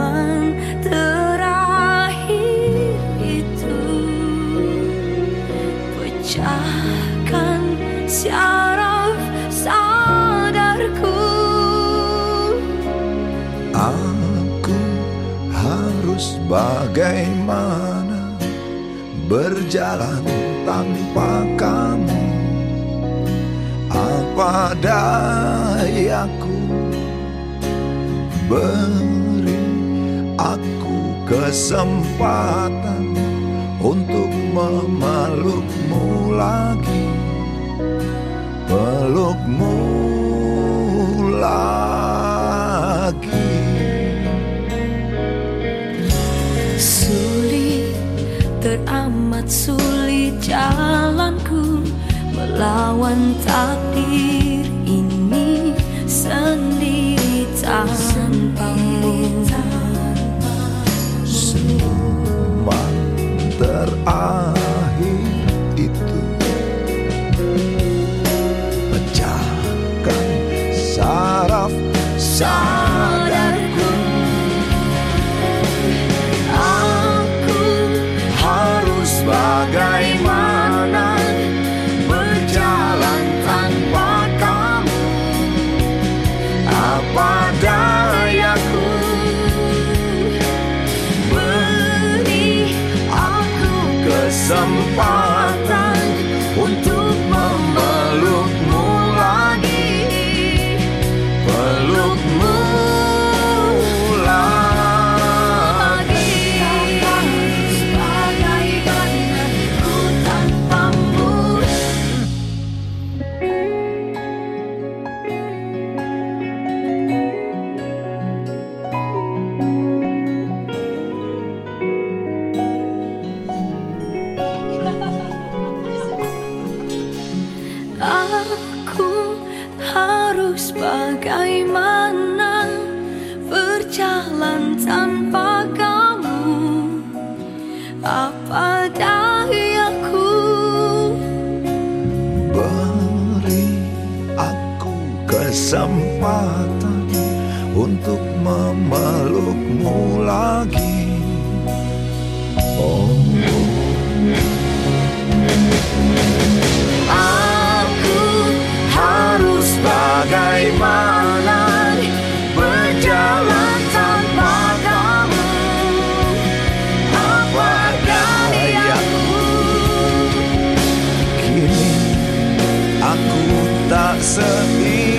Senyuman terakhir itu. Pecahkan syaraf sadarku. Aku harus bagaimana Berjalan tanpa kamu? Apa dayaku aku kesempatan Untuk memelukmu lagi. Pelukmu lagi. Sulit, teramat sulit jalanku Melawan takdir ini. Sendiri sadarku bagaimana berjalan tanpa kamu? Apa dayaku Beri aku kesempatan Untuk memelukmu lagi. Oh not so.